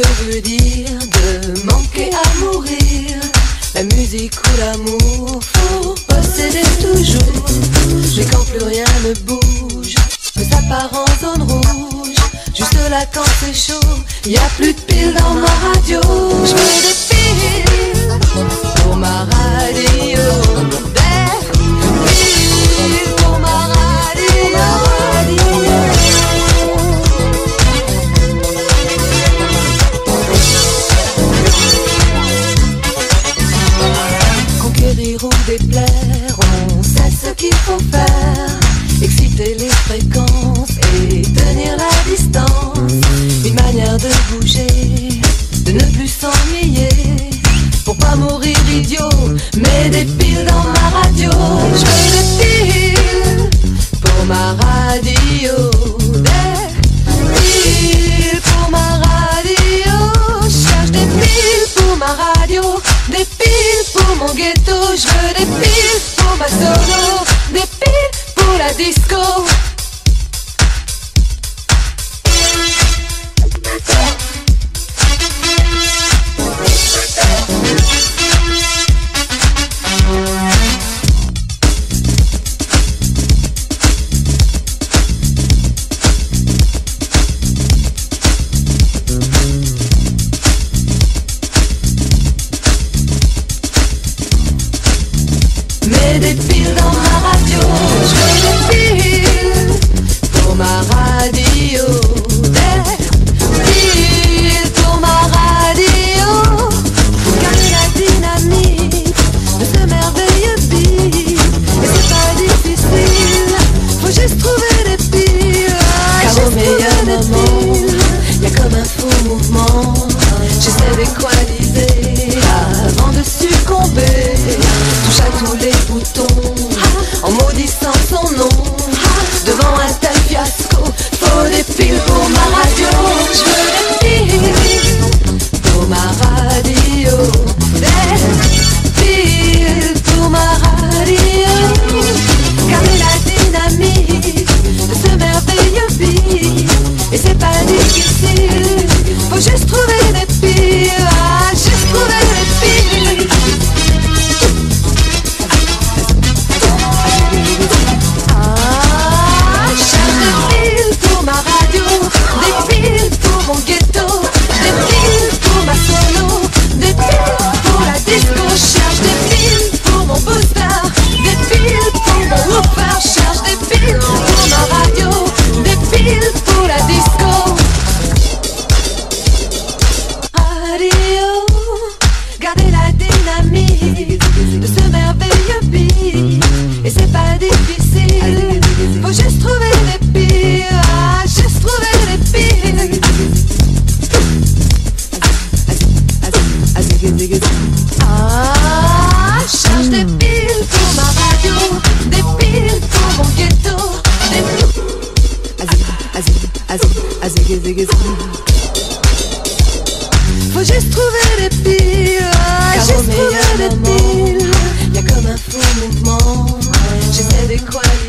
que veut dire de manquer à mourir. La musique ou l'amour, faut posséder toujours. Mais quand plus rien ne bouge, que ça part en zone rouge. Juste là quand c'est chaud, y a plus de piles dans ma radio. Des piles dans ma radio. Je veux des piles pour ma radio. Des piles pour ma radio. Cherche des piles pour ma radio. Des piles pour mon ghetto. Je veux des piles Mets des piles dans ma radio. Je veux des piles pour ma radio. Des piles pour ma radio. Garder la dynamique de ce merveilleux beat. Et c'est pas difficile. Faut juste trouver des piles. Car au meilleur moment, y a comme un faux mouvement. J'essaie d'équaliser avant de succomber. Faut juste trouver des piles, juste trouver moment, piles. Y a comme un faux mouvement, j'essaie d'équaliser.